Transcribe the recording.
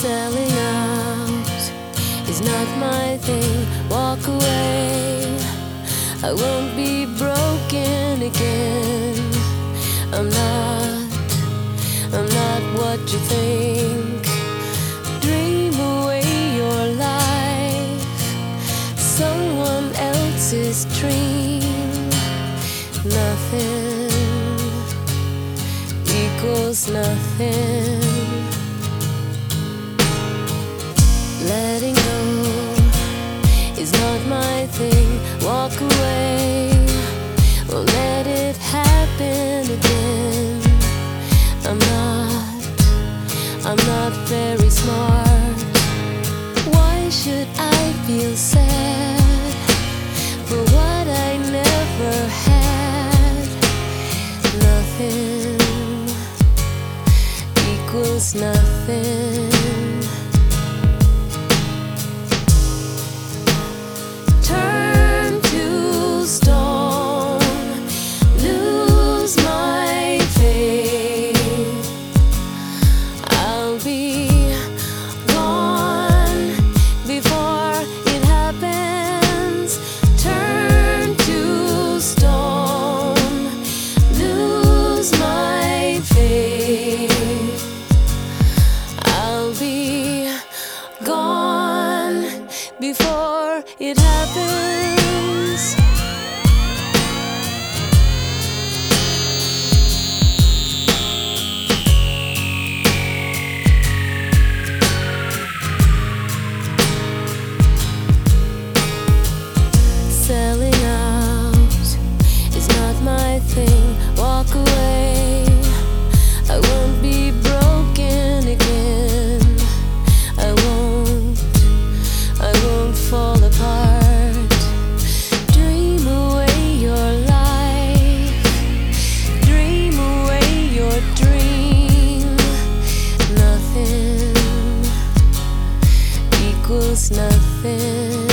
Selling out is not my thing. Walk away. I won't be broken again. I'm not, I'm not what you think. Dream away your life, someone else's dream. Nothing equals nothing. Letting go is not my thing. Walk away, won't let it happen again. I'm not, I'm not very smart. Why should I feel sad for what I never had? Nothing equals nothing. It happens. Equals nothing.